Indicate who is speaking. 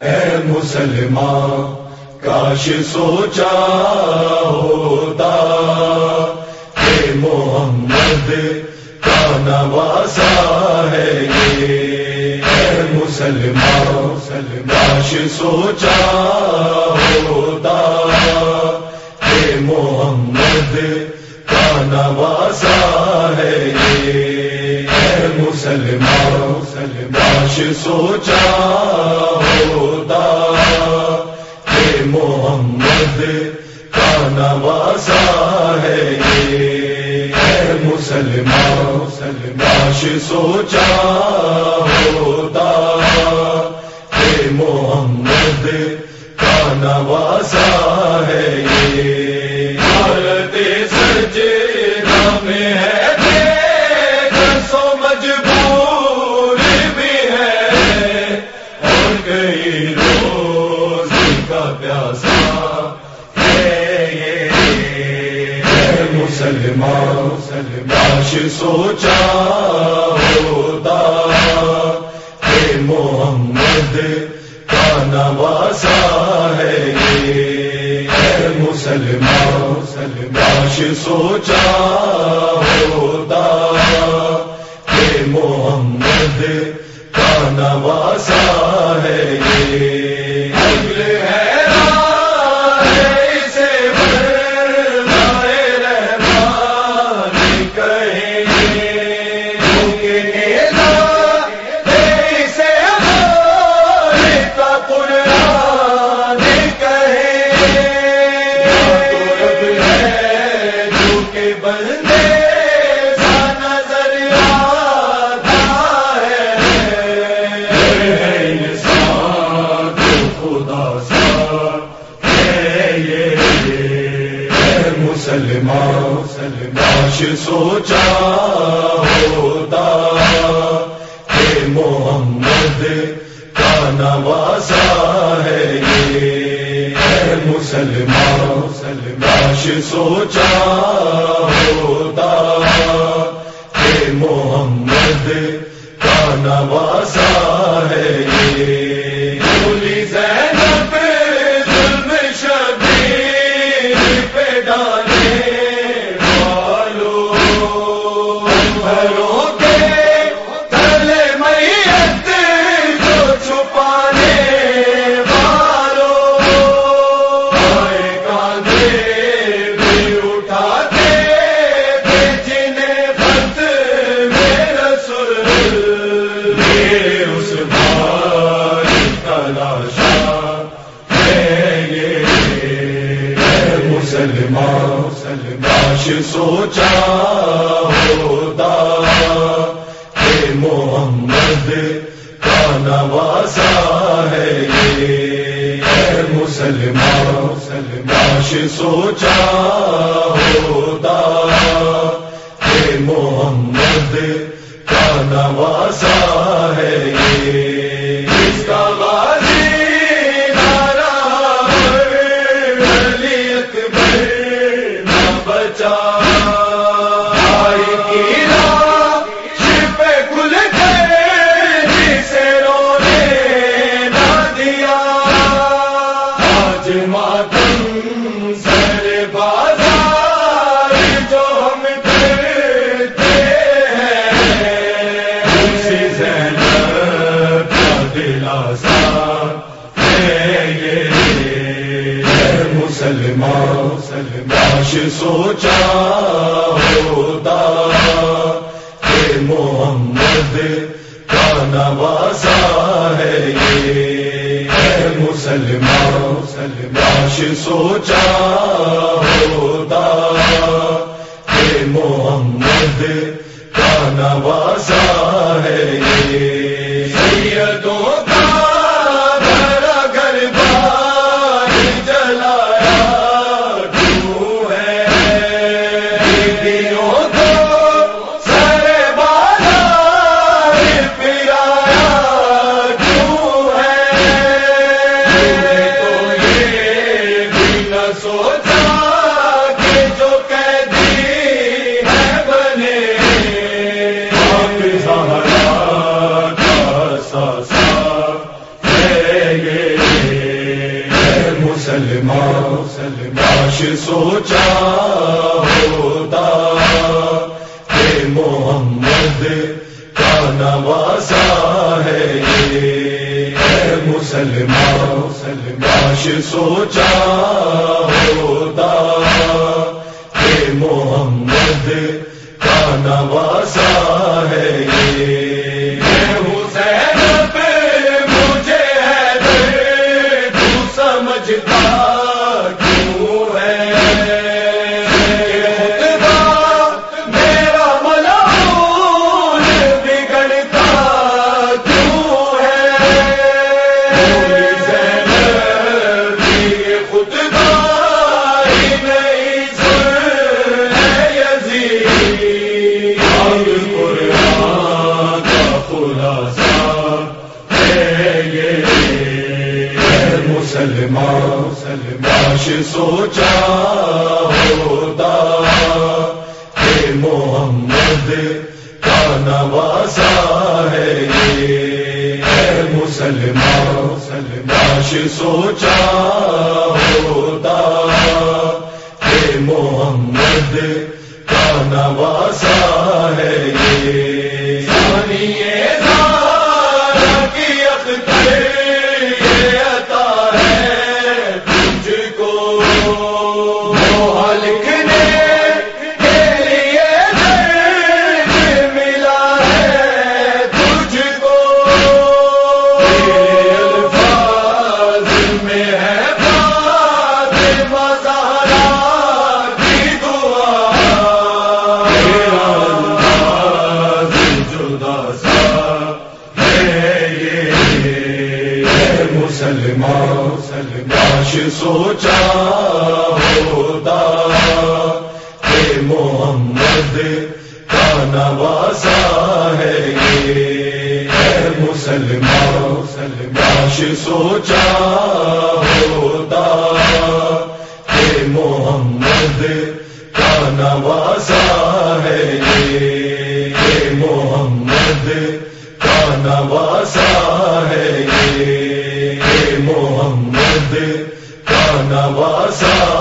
Speaker 1: اے مسلمان، کاش سوچا ہوتا۔ کہ محمد کا نواسا ہے یہ۔ اے مسلمان، کاش سوچا ہوتا۔ کہ محمد کا نواسا ہے یہ۔ اے مسلمان، کاش سوچا مسلمان کاش سوچا ہوتا۔ کہ محمد کا نواسا ہے یہ۔ حالت سجے میں ہے۔ ہے کاش سوچا ہوتا کہ محمد کا نواسا ہے یہ ہے مسلمان کاش سوچا ہوتا کہ محمد کا نواسا ہے یہ۔ مسلمان کاش سوچا ہوتا کہ محمد کا نواسا ہے یہ۔ مسلمان کاش سوچا ہوتا کہ محمد کا نواسا ہے یہ۔ ہے مسلمان کاش سوچا ہوتا کہ محمد کا نواسا ہے یہ ہے مسلمان کاش سوچا ہوتا کہ محمد کا نواسا ہے ہے مسلمان کاش سوچا، ہوتا۔ کہ محمد، کا نواسا ہے یہ۔ ہے مسلمان کاش سوچا، ہوتا۔ کہ محمد، کا نواسا مسلمان کاش سوچا ہوتا کہ محمد کا نوازا ہے مسلمان کاش سوچا ہوتا کہ محمد کا نوازا سلم کاش سوچا ہوتا کہ محمد کا نواسا ہے یہ۔ مسلمان کاش سوچا ہوتا کاش سوچا ہوتا کہ محمد، کا نوازا ہے یہ۔ مسلمان، کاش سوچا ہوتا کہ محمد، کا نوازا ہے یہ۔ محمد، کا نوازا ہے یہ۔ محمد کا نوازا